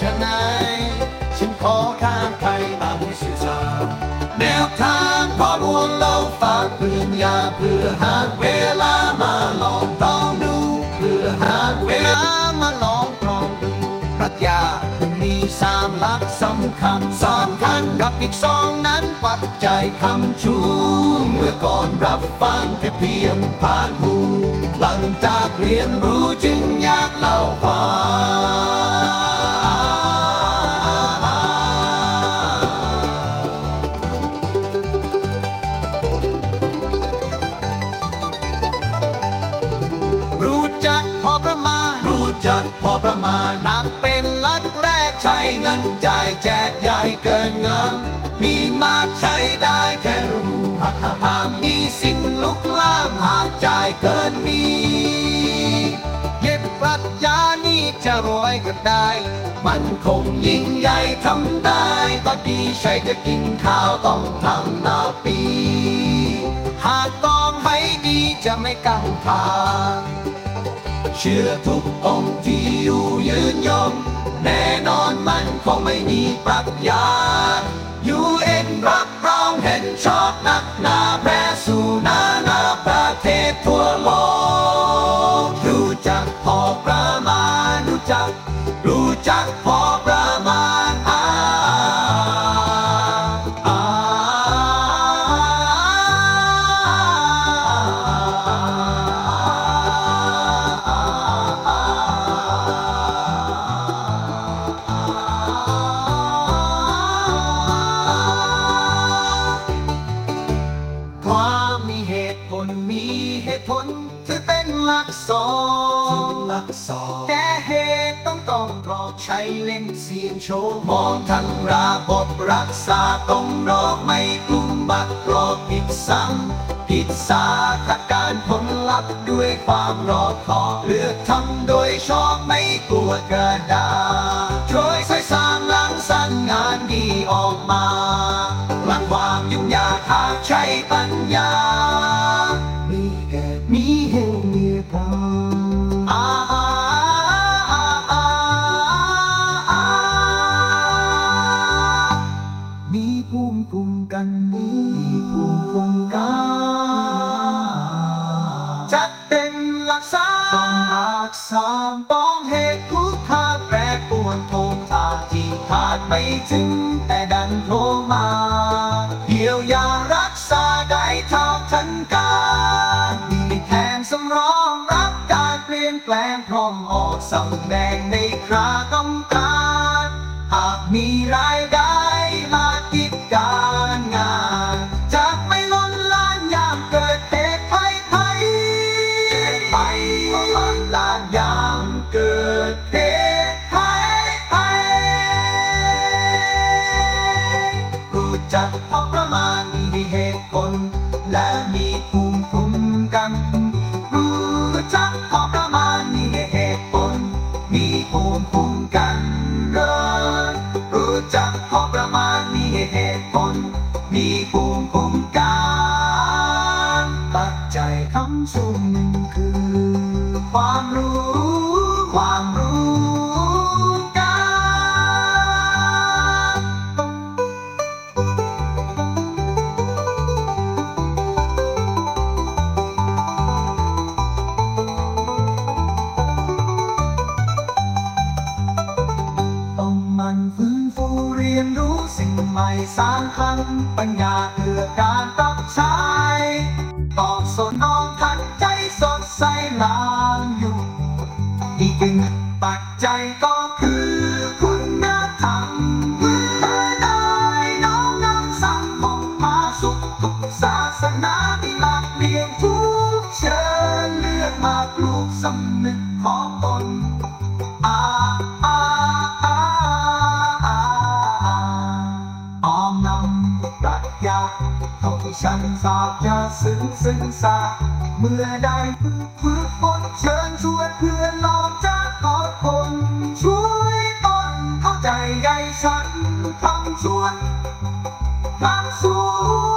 ชะไหนฉันขอข้ามใครตามให้สื่อสารแนวทางขอรวงเราฝากปืนยาเพื่อหาเวลามาลองต้องดูเพื่อหาเวลามาลองลองดูปรัชญามีสามหลักสำคัญสำคัญกับอีกสองนั้นปัจจัยคำชูเมื่อก่อนรับฟังแค่เพียงผ่านหูหลังจากเรียนรู้จึงอยากเล่าฟัง จักพอประมาณนับเป็นลักแรกใช้เงินจ่ายแจกใหญ่เกินเงิน มีมากใช้ได้แค่รู้หากหากมีสิ่งลุกล้ำหากจ่ายเกินมีเย็บปรัชญานี้จะรวยก็ได้ มันคงยิ่งใหญ่ทำได้ก็ดีใช่จะกินข้าวต้องทำนาปี หากต้องให้ดีจะไม่กังขา เชื่อทุกองค์ที่อยู่ยืนยงแน่นอนมันคงไม่มีปรัชญายูเอ็นรับรองเห็นชอบนักหนาแพร่สู่นานาประเทศทั่วโลกรู้จักพอประมาณรู้จัก รู้จักพอ เหตุผลที่เป็นหลักสองหลักสองแต่เหตุต้องต้องรอใช้เล่นเสียงโชว์มองทั้งระบบรักษาต้องรอไม่กลุ่มบัตรรอผิดซ้ำผิดสาขาการผลลัพธ์ด้วยความรอบคอบเลือกทำโดยชอบไม่กลัวกระดาษ ษาต้องรักษาป้องเหตุทุกทาแปรปวนโทงทาที่ขาดไม่ถึงแต่ดันโทรมาเยียวยารักษาได้เท่าทันการมีแทนสำรองรับการเปลี่ยนแปลงพร้อมออกสำแดงในคราต้องการหากมีรายได้ จักพอประมาณมีเหตุผลและมีภูมิคุ้มกัน รู้จักพอประมาณมีเหตุผล มีภูมิคุ้มกันเกินรู้จักพอประมาณมีเหตุผล มีภูมิคุ้มกันปัจจัยคำสุ่มหนึ่งคือ ความรู้ ความรู้ ใหม่สร้างคันปัญญาเพื่อการรับใช้ตอบสนองทันใจสดใสลางอยู่ อีกหนึ่งปัจจัยก็คือคุณธรรมเพื่อได้น้อมนำสังคมมาสุขทุกศาสนาที่หลักเลี่ยงทุกเชิญเลือกมาปลูกสำนึกของตนอาอา ฉันสาบจะซึ้งซึ้งสาเมื่อได้ฝึกฝึกฝนเชิญชวนเพื่อนลองจากขอคนช่วยตนเข้าใจใยฉันทำชวนทำสู้